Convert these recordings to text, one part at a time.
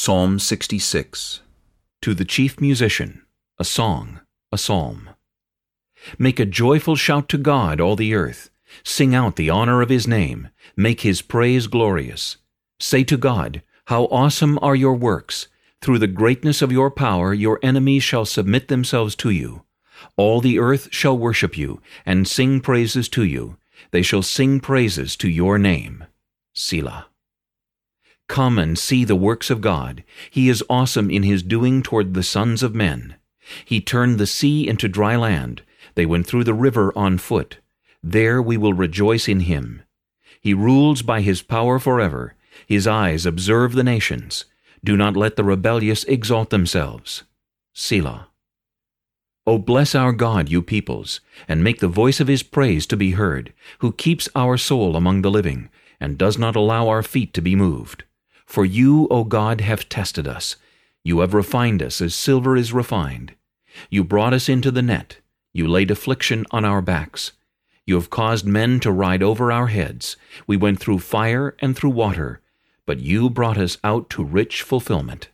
Psalm 66 To the chief musician, a song, a psalm. Make a joyful shout to God, all the earth. Sing out the honor of his name. Make his praise glorious. Say to God, How awesome are your works! Through the greatness of your power your enemies shall submit themselves to you. All the earth shall worship you, and sing praises to you. They shall sing praises to your name. Selah. Come and see the works of God. He is awesome in his doing toward the sons of men. He turned the sea into dry land. They went through the river on foot. There we will rejoice in him. He rules by his power forever. His eyes observe the nations. Do not let the rebellious exalt themselves. Selah. O bless our God, you peoples, and make the voice of his praise to be heard, who keeps our soul among the living, and does not allow our feet to be moved. For you, O God, have tested us. You have refined us as silver is refined. You brought us into the net. You laid affliction on our backs. You have caused men to ride over our heads. We went through fire and through water, but you brought us out to rich fulfillment.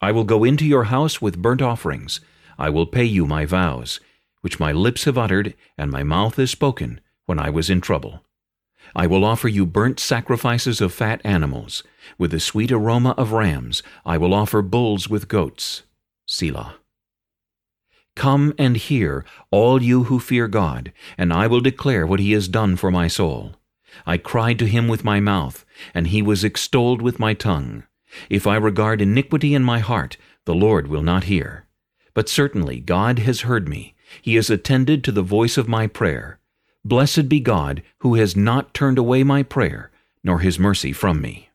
I will go into your house with burnt offerings. I will pay you my vows, which my lips have uttered and my mouth has spoken when I was in trouble. I will offer you burnt sacrifices of fat animals. With the sweet aroma of rams, I will offer bulls with goats. Selah. Come and hear, all you who fear God, and I will declare what he has done for my soul. I cried to him with my mouth, and he was extolled with my tongue. If I regard iniquity in my heart, the Lord will not hear. But certainly God has heard me. He has attended to the voice of my prayer. Blessed be God, who has not turned away my prayer, nor his mercy from me.